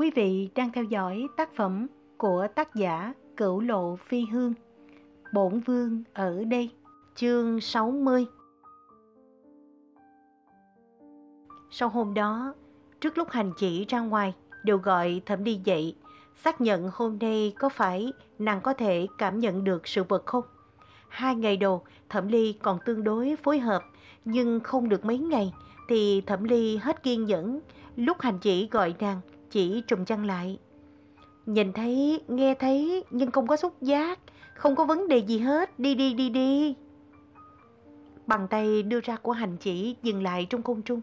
Quý vị đang theo dõi tác phẩm của tác giả Cửu Lộ Phi Hương. Bổn Vương ở đây, chương 60. Sau hôm đó, trước lúc hành chỉ ra ngoài, đều gọi thẩm đi dậy, xác nhận hôm nay có phải nàng có thể cảm nhận được sự vật không. Hai ngày đầu, thẩm ly còn tương đối phối hợp, nhưng không được mấy ngày thì thẩm ly hết kiên nhẫn, lúc hành chỉ gọi nàng chỉ trùm chăn lại. Nhìn thấy, nghe thấy nhưng không có xúc giác, không có vấn đề gì hết, đi đi đi đi. Bàn tay đưa ra của hành chỉ dừng lại trong không trung.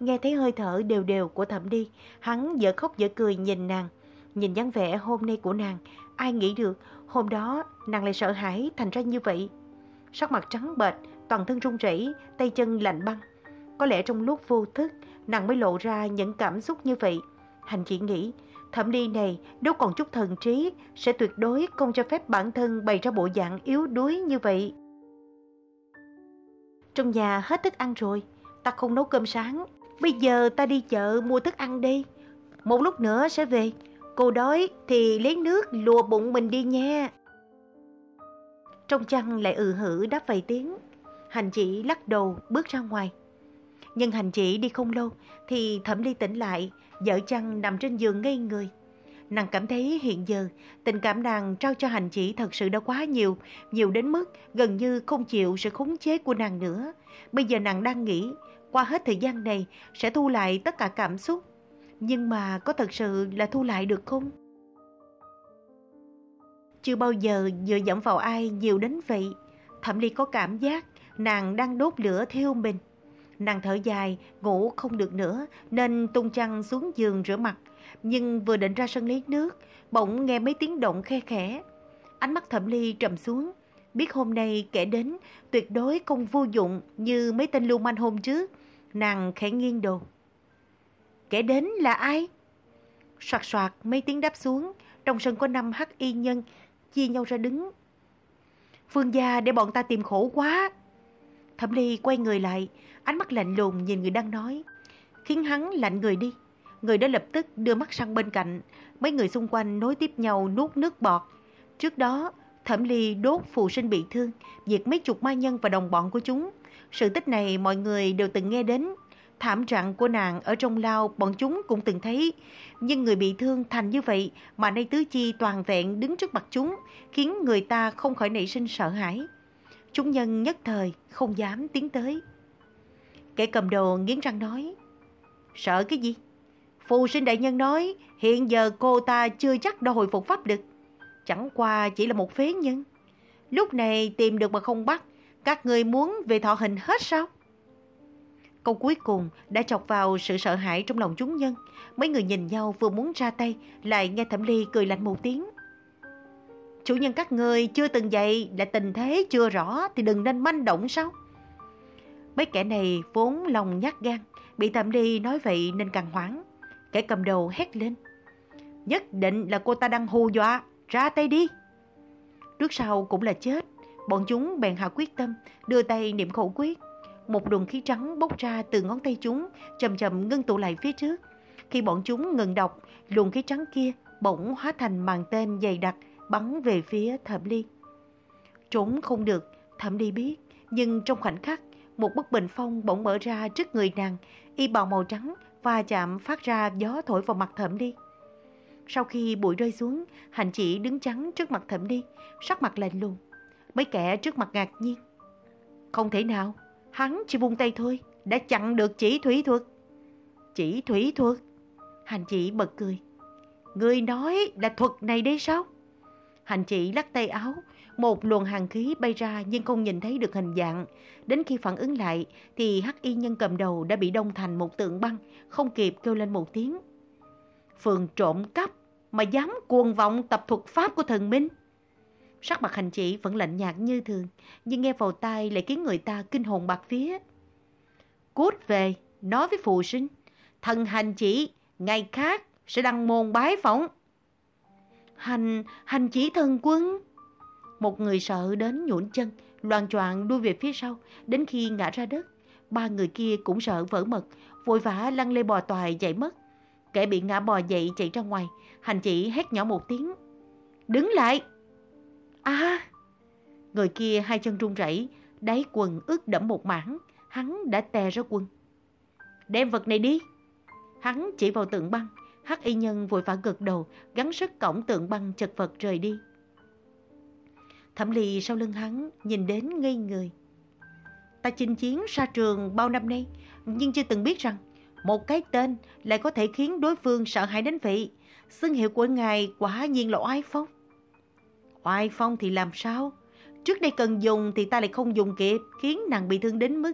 Nghe thấy hơi thở đều đều của thẩm đi, hắn dở khóc dở cười nhìn nàng. Nhìn dáng vẻ hôm nay của nàng, ai nghĩ được hôm đó nàng lại sợ hãi thành ra như vậy. Sắc mặt trắng bệch, toàn thân run rẩy, tay chân lạnh băng. Có lẽ trong lúc vô thức, nàng mới lộ ra những cảm xúc như vậy. Hành chỉ nghĩ, thẩm đi này nếu còn chút thần trí, sẽ tuyệt đối không cho phép bản thân bày ra bộ dạng yếu đuối như vậy. Trong nhà hết thức ăn rồi, ta không nấu cơm sáng. Bây giờ ta đi chợ mua thức ăn đi. Một lúc nữa sẽ về. Cô đói thì lấy nước lùa bụng mình đi nha. Trong chăn lại ừ hử đáp vài tiếng. Hành chỉ lắc đầu bước ra ngoài. Nhưng hành chỉ đi không lâu thì thẩm ly tỉnh lại, vợ chăn nằm trên giường ngây người. Nàng cảm thấy hiện giờ tình cảm nàng trao cho hành chỉ thật sự đã quá nhiều, nhiều đến mức gần như không chịu sự khống chế của nàng nữa. Bây giờ nàng đang nghĩ, qua hết thời gian này sẽ thu lại tất cả cảm xúc. Nhưng mà có thật sự là thu lại được không? Chưa bao giờ dựa dẫm vào ai nhiều đến vậy. Thẩm Ly có cảm giác nàng đang đốt lửa thiêu mình. Nàng thở dài, ngủ không được nữa nên tung chăn xuống giường rửa mặt. Nhưng vừa định ra sân lấy nước, bỗng nghe mấy tiếng động khe khẽ. Ánh mắt thẩm ly trầm xuống, biết hôm nay kẻ đến tuyệt đối không vô dụng như mấy tên lưu manh hôm trước. Nàng khẽ nghiêng đồ. Kẻ đến là ai? Soạt soạt mấy tiếng đáp xuống, trong sân có năm hắc y nhân, chia nhau ra đứng. Phương gia để bọn ta tìm khổ quá. Thẩm Ly quay người lại, ánh mắt lạnh lùng nhìn người đang nói, khiến hắn lạnh người đi. Người đó lập tức đưa mắt sang bên cạnh, mấy người xung quanh nối tiếp nhau nuốt nước bọt. Trước đó, Thẩm Ly đốt phù sinh bị thương, diệt mấy chục ma nhân và đồng bọn của chúng. Sự tích này mọi người đều từng nghe đến. Thảm trạng của nàng ở trong lao bọn chúng cũng từng thấy. Nhưng người bị thương thành như vậy mà nay tứ chi toàn vẹn đứng trước mặt chúng, khiến người ta không khỏi nảy sinh sợ hãi. Chúng nhân nhất thời không dám tiến tới. Kẻ cầm đồ nghiến răng nói. Sợ cái gì? Phù sinh đại nhân nói hiện giờ cô ta chưa chắc đã hồi phục pháp được. Chẳng qua chỉ là một phế nhân. Lúc này tìm được mà không bắt, các người muốn về thọ hình hết sao? Câu cuối cùng đã chọc vào sự sợ hãi trong lòng chúng nhân. Mấy người nhìn nhau vừa muốn ra tay, lại nghe Thẩm Ly cười lạnh một tiếng. Chủ nhân các người chưa từng dậy là tình thế chưa rõ thì đừng nên manh động sao? Mấy kẻ này vốn lòng nhát gan, bị Thẩm đi nói vậy nên càng hoảng. Kẻ cầm đầu hét lên. Nhất định là cô ta đang hù dọa, ra tay đi. Trước sau cũng là chết, bọn chúng bèn hạ quyết tâm, đưa tay niệm khẩu quyết. Một luồng khí trắng bốc ra từ ngón tay chúng, chậm chậm ngưng tụ lại phía trước. Khi bọn chúng ngừng đọc, luồng khí trắng kia bỗng hóa thành màn tên dày đặc, bắn về phía Thẩm Ly. Trốn không được, Thẩm Ly biết, nhưng trong khoảnh khắc, một bức bình phong bỗng mở ra trước người nàng, y bào màu trắng và chạm phát ra gió thổi vào mặt Thẩm đi. Sau khi bụi rơi xuống, hành chỉ đứng trắng trước mặt Thẩm đi, sắc mặt lạnh lùng. Mấy kẻ trước mặt ngạc nhiên. Không thể nào, hắn chỉ buông tay thôi, đã chặn được chỉ thủy thuật. Chỉ thủy thuật? Hành chỉ bật cười. Người nói là thuật này đấy sao? Hành chỉ lắc tay áo, một luồng hàng khí bay ra nhưng không nhìn thấy được hình dạng. Đến khi phản ứng lại thì hắc y nhân cầm đầu đã bị đông thành một tượng băng, không kịp kêu lên một tiếng. Phường trộm cắp mà dám cuồng vọng tập thuật pháp của thần minh. Sắc mặt hành chỉ vẫn lạnh nhạt như thường, nhưng nghe vào tai lại khiến người ta kinh hồn bạc phía. Cút về, nói với phụ sinh, thần hành chỉ, ngày khác sẽ đăng môn bái phỏng. Hành, hành chỉ thần quân. Một người sợ đến nhũn chân, loàn choạng đuôi về phía sau, đến khi ngã ra đất. Ba người kia cũng sợ vỡ mật, vội vã lăn lê bò toài chạy mất. Kẻ bị ngã bò dậy chạy ra ngoài, hành chỉ hét nhỏ một tiếng. Đứng lại! À! Người kia hai chân run rẩy, đáy quần ướt đẫm một mảng, hắn đã tè ra quần. Đem vật này đi! Hắn chỉ vào tượng băng, hắc y nhân vội vã gật đầu, gắn sức cổng tượng băng chật vật rời đi. Thẩm Ly sau lưng hắn nhìn đến ngây người. Ta chinh chiến xa trường bao năm nay, nhưng chưa từng biết rằng một cái tên lại có thể khiến đối phương sợ hãi đến vậy. Xưng hiệu của ngài quả nhiên là oai phong. Oai phong thì làm sao? Trước đây cần dùng thì ta lại không dùng kịp, khiến nàng bị thương đến mức...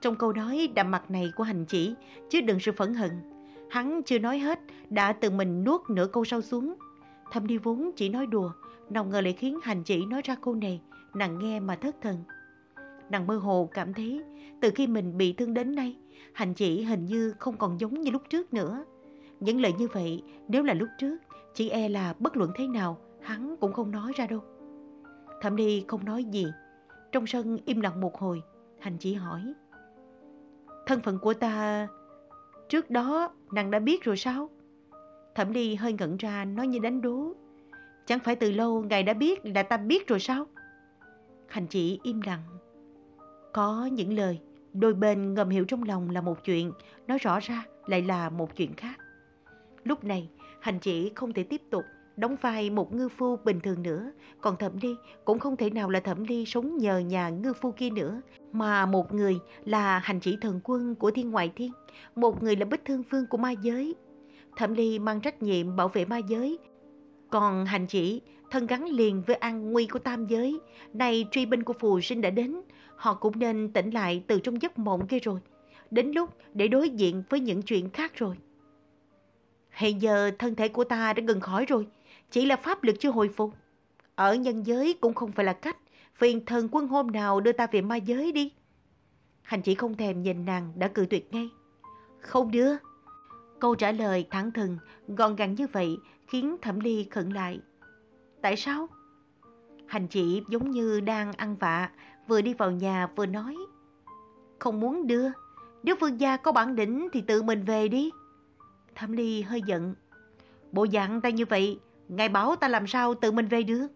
Trong câu nói đậm mặt này của hành chỉ, chứ đừng sự phẫn hận. Hắn chưa nói hết, đã tự mình nuốt nửa câu sau xuống. Thâm đi vốn chỉ nói đùa, nào ngờ lại khiến hành chỉ nói ra câu này, nàng nghe mà thất thần. Nàng mơ hồ cảm thấy, từ khi mình bị thương đến nay, hành chỉ hình như không còn giống như lúc trước nữa. Những lời như vậy, nếu là lúc trước, chỉ e là bất luận thế nào, hắn cũng không nói ra đâu. Thẩm Ly không nói gì. Trong sân im lặng một hồi, hành chỉ hỏi. Thân phận của ta... Trước đó, nàng đã biết rồi sao? Thẩm Ly hơi ngẩn ra nói như đánh đố. Chẳng phải từ lâu ngài đã biết là ta biết rồi sao? Hành chỉ im lặng. Có những lời, đôi bên ngầm hiểu trong lòng là một chuyện, nói rõ ra lại là một chuyện khác. Lúc này, hành chỉ không thể tiếp tục đóng vai một ngư phu bình thường nữa, còn Thẩm Ly cũng không thể nào là Thẩm Ly sống nhờ nhà ngư phu kia nữa, mà một người là hành chỉ thần quân của thiên ngoại thiên, một người là bích thương phương của ma giới. Thẩm Ly mang trách nhiệm bảo vệ ma giới, còn hành chỉ thân gắn liền với an nguy của tam giới, này truy binh của phù sinh đã đến, họ cũng nên tỉnh lại từ trong giấc mộng kia rồi. Đến lúc để đối diện với những chuyện khác rồi. Hiện giờ thân thể của ta đã gần khỏi rồi, chỉ là pháp lực chưa hồi phục. Ở nhân giới cũng không phải là cách, phiền thần quân hôm nào đưa ta về ma giới đi. Hành chỉ không thèm nhìn nàng đã cự tuyệt ngay. Không đưa. Câu trả lời thẳng thừng, gọn gàng như vậy khiến Thẩm Ly khẩn lại. Tại sao? Hành chỉ giống như đang ăn vạ, vừa đi vào nhà vừa nói. Không muốn đưa, nếu vương gia có bản lĩnh thì tự mình về đi. Thẩm Ly hơi giận. Bộ dạng ta như vậy, ngài bảo ta làm sao tự mình về được.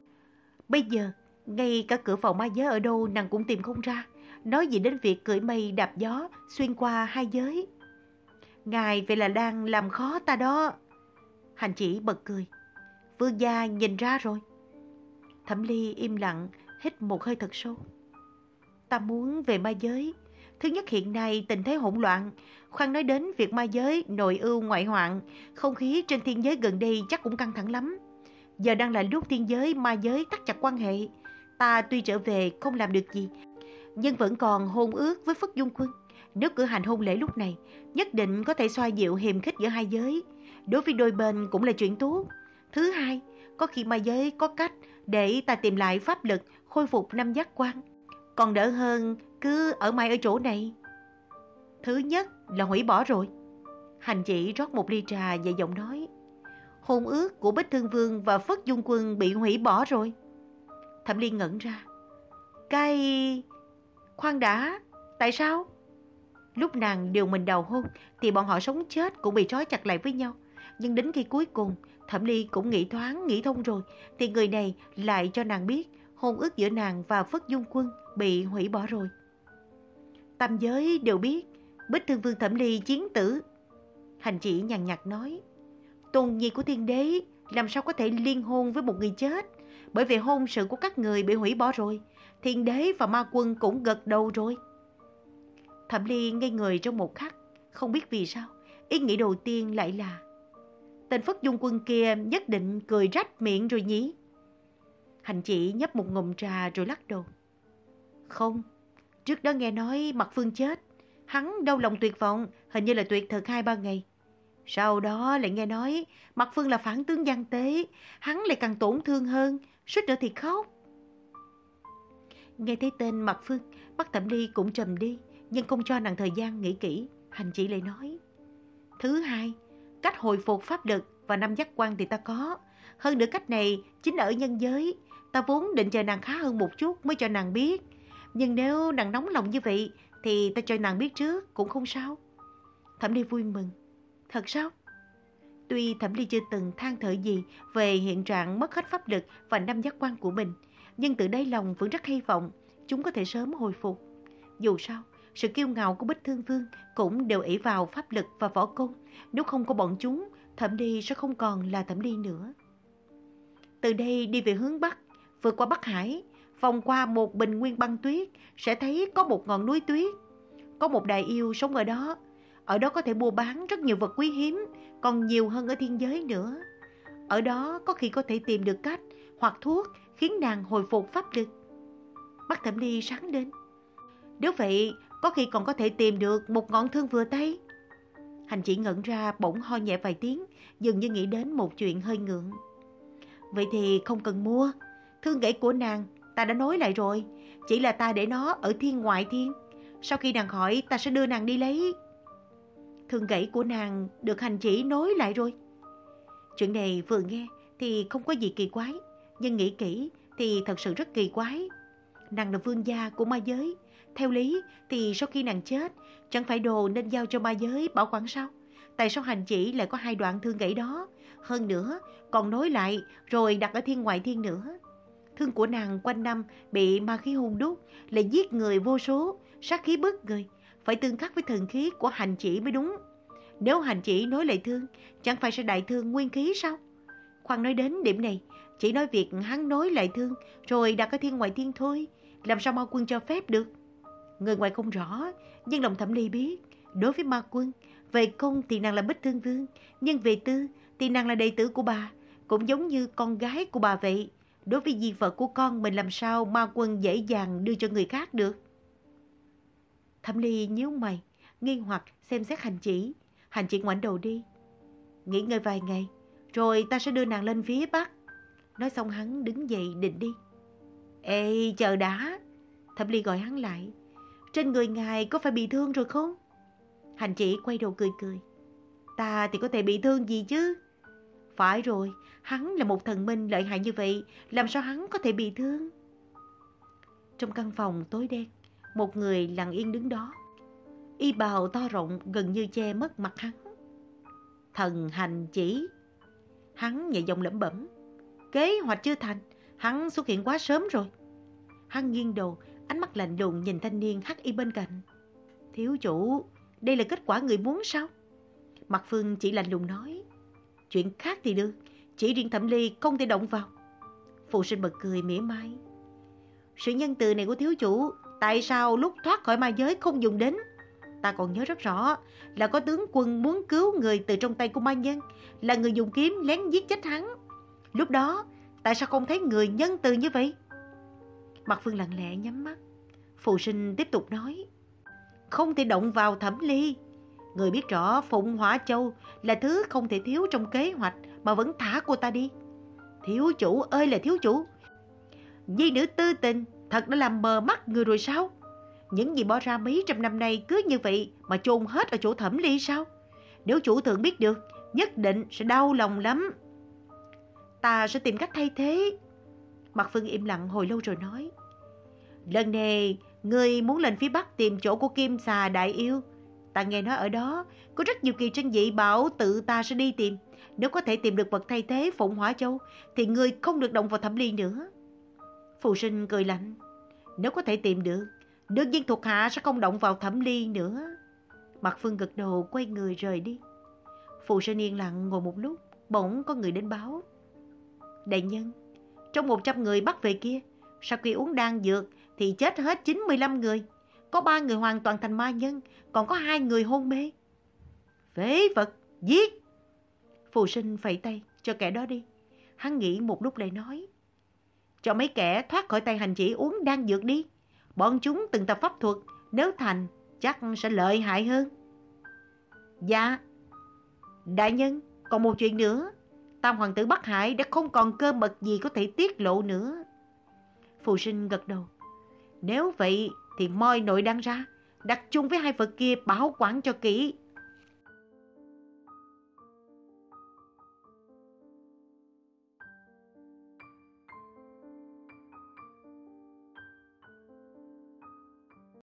Bây giờ, ngay cả cửa phòng ma giới ở đâu nàng cũng tìm không ra. Nói gì đến việc cưỡi mây đạp gió xuyên qua hai giới. Ngài vậy là đang làm khó ta đó. Hành chỉ bật cười. Vương gia nhìn ra rồi. Thẩm Ly im lặng, hít một hơi thật sâu. Ta muốn về ma giới. Thứ nhất hiện nay tình thế hỗn loạn. Khoan nói đến việc ma giới, nội ưu, ngoại hoạn. Không khí trên thiên giới gần đây chắc cũng căng thẳng lắm. Giờ đang là lúc thiên giới, ma giới tắt chặt quan hệ. Ta tuy trở về không làm được gì, nhưng vẫn còn hôn ước với Phất Dung Quân. Nếu cử hành hôn lễ lúc này, nhất định có thể xoa dịu hiềm khích giữa hai giới. Đối với đôi bên cũng là chuyện tốt. Thứ hai, có khi ma giới có cách để ta tìm lại pháp lực, khôi phục năm giác quan. Còn đỡ hơn cứ ở mãi ở chỗ này. Thứ nhất là hủy bỏ rồi. Hành chỉ rót một ly trà và giọng nói. Hôn ước của Bích Thương Vương và Phất Dung Quân bị hủy bỏ rồi. Thẩm Liên ngẩn ra. Cái... Khoan đã, tại sao? Lúc nàng điều mình đầu hôn thì bọn họ sống chết cũng bị trói chặt lại với nhau. Nhưng đến khi cuối cùng, Thẩm Ly cũng nghĩ thoáng, nghĩ thông rồi, thì người này lại cho nàng biết hôn ước giữa nàng và Phất Dung Quân bị hủy bỏ rồi. Tam giới đều biết, Bích Thương Vương Thẩm Ly chiến tử. Hành chỉ nhàn nhạt nói, tôn nhi của thiên đế làm sao có thể liên hôn với một người chết, bởi vì hôn sự của các người bị hủy bỏ rồi, thiên đế và ma quân cũng gật đầu rồi. Thẩm Ly ngây người trong một khắc, không biết vì sao, ý nghĩ đầu tiên lại là tên Phất Dung Quân kia nhất định cười rách miệng rồi nhí. Hành chỉ nhấp một ngụm trà rồi lắc đầu. Không, trước đó nghe nói Mặt Phương chết, hắn đau lòng tuyệt vọng, hình như là tuyệt thực hai ba ngày. Sau đó lại nghe nói Mặt Phương là phản tướng gian tế, hắn lại càng tổn thương hơn, suýt nữa thì khóc. Nghe thấy tên Mặt Phương, bắt Thẩm Ly cũng trầm đi, nhưng không cho nàng thời gian nghĩ kỹ, hành chỉ lại nói. Thứ hai, cách hồi phục pháp lực và năm giác quan thì ta có. Hơn nữa cách này chính ở nhân giới, ta vốn định chờ nàng khá hơn một chút mới cho nàng biết. Nhưng nếu nàng nóng lòng như vậy thì ta cho nàng biết trước cũng không sao. Thẩm Ly vui mừng. Thật sao? Tuy Thẩm Ly chưa từng than thở gì về hiện trạng mất hết pháp lực và năm giác quan của mình, nhưng từ đây lòng vẫn rất hy vọng chúng có thể sớm hồi phục. Dù sao, sự kiêu ngạo của Bích Thương Vương cũng đều ỷ vào pháp lực và võ công. Nếu không có bọn chúng, Thẩm Ly sẽ không còn là Thẩm Ly nữa. Từ đây đi về hướng Bắc, vượt qua Bắc Hải, vòng qua một bình nguyên băng tuyết, sẽ thấy có một ngọn núi tuyết. Có một đại yêu sống ở đó. Ở đó có thể mua bán rất nhiều vật quý hiếm, còn nhiều hơn ở thiên giới nữa. Ở đó có khi có thể tìm được cách hoặc thuốc khiến nàng hồi phục pháp lực. Mắt thẩm ly sáng lên. Nếu vậy, có khi còn có thể tìm được một ngọn thương vừa tay. Hành chỉ ngẩn ra bỗng ho nhẹ vài tiếng, dường như nghĩ đến một chuyện hơi ngượng. Vậy thì không cần mua. Thương gãy của nàng, ta đã nói lại rồi. Chỉ là ta để nó ở thiên ngoại thiên. Sau khi nàng hỏi, ta sẽ đưa nàng đi lấy. Thương gãy của nàng được hành chỉ nói lại rồi. Chuyện này vừa nghe thì không có gì kỳ quái. Nhưng nghĩ kỹ thì thật sự rất kỳ quái. Nàng là vương gia của ma giới. Theo lý thì sau khi nàng chết, chẳng phải đồ nên giao cho ma giới bảo quản sao? Tại sao hành chỉ lại có hai đoạn thương gãy đó? Hơn nữa, còn nối lại rồi đặt ở thiên ngoại thiên nữa. Thương của nàng quanh năm bị ma khí hung đúc, lại giết người vô số, sát khí bức người. Phải tương khắc với thần khí của hành chỉ mới đúng. Nếu hành chỉ nối lại thương, chẳng phải sẽ đại thương nguyên khí sao? Khoan nói đến điểm này, chỉ nói việc hắn nối lại thương rồi đặt ở thiên ngoại thiên thôi. Làm sao mau quân cho phép được? Người ngoài không rõ, nhưng lòng thẩm ly biết. Đối với ma quân, về công thì nàng là bích thương vương, nhưng về tư thì nàng là đệ tử của bà, cũng giống như con gái của bà vậy. Đối với di vật của con mình làm sao ma quân dễ dàng đưa cho người khác được. Thẩm ly nhíu mày, nghi hoặc xem xét hành chỉ. Hành chỉ ngoảnh đầu đi. Nghỉ ngơi vài ngày, rồi ta sẽ đưa nàng lên phía Bắc. Nói xong hắn đứng dậy định đi. Ê, chờ đã. Thẩm ly gọi hắn lại. Trên người ngài có phải bị thương rồi không? Hành chỉ quay đầu cười cười. Ta thì có thể bị thương gì chứ? Phải rồi, hắn là một thần minh lợi hại như vậy, làm sao hắn có thể bị thương? Trong căn phòng tối đen, một người lặng yên đứng đó. Y bào to rộng gần như che mất mặt hắn. Thần hành chỉ. Hắn nhẹ giọng lẩm bẩm. Kế hoạch chưa thành, hắn xuất hiện quá sớm rồi. Hắn nghiêng đầu, ánh mắt lạnh lùng nhìn thanh niên hắc y bên cạnh. Thiếu chủ, đây là kết quả người muốn sao? Mặt Phương chỉ lạnh lùng nói. Chuyện khác thì được, chỉ riêng thẩm ly không thể động vào. Phụ sinh bật cười mỉa mai. Sự nhân từ này của thiếu chủ, tại sao lúc thoát khỏi ma giới không dùng đến? Ta còn nhớ rất rõ là có tướng quân muốn cứu người từ trong tay của ma nhân, là người dùng kiếm lén giết chết hắn. Lúc đó, tại sao không thấy người nhân từ như vậy? Mặt Phương lặng lẽ nhắm mắt. Phụ sinh tiếp tục nói. Không thể động vào thẩm ly. Người biết rõ Phụng Hỏa Châu là thứ không thể thiếu trong kế hoạch mà vẫn thả cô ta đi. Thiếu chủ ơi là thiếu chủ. Di nữ tư tình thật đã làm mờ mắt người rồi sao? Những gì bỏ ra mấy trăm năm nay cứ như vậy mà chôn hết ở chỗ thẩm ly sao? Nếu chủ thượng biết được, nhất định sẽ đau lòng lắm. Ta sẽ tìm cách thay thế. Mặt Phương im lặng hồi lâu rồi nói. Lần này, người muốn lên phía Bắc tìm chỗ của Kim Xà Đại Yêu. Ta nghe nói ở đó, có rất nhiều kỳ trân dị bảo tự ta sẽ đi tìm. Nếu có thể tìm được vật thay thế Phụng Hỏa Châu, thì người không được động vào thẩm ly nữa. Phù sinh cười lạnh. Nếu có thể tìm được, đương nhiên thuộc hạ sẽ không động vào thẩm ly nữa. Mặt Phương gật đầu quay người rời đi. Phù sinh yên lặng ngồi một lúc, bỗng có người đến báo. Đại nhân, trong 100 người bắt về kia, sau khi uống đan dược thì chết hết 95 người. Có 3 người hoàn toàn thành ma nhân, còn có hai người hôn mê. Phế vật, giết! Phù sinh phẩy tay, cho kẻ đó đi. Hắn nghĩ một lúc lại nói. Cho mấy kẻ thoát khỏi tay hành chỉ uống đan dược đi. Bọn chúng từng tập pháp thuật, nếu thành chắc sẽ lợi hại hơn. Dạ. Đại nhân, còn một chuyện nữa. Tam hoàng tử Bắc Hải đã không còn cơ mật gì có thể tiết lộ nữa. Phù sinh gật đầu. Nếu vậy thì moi nội đăng ra, đặt chung với hai vật kia bảo quản cho kỹ.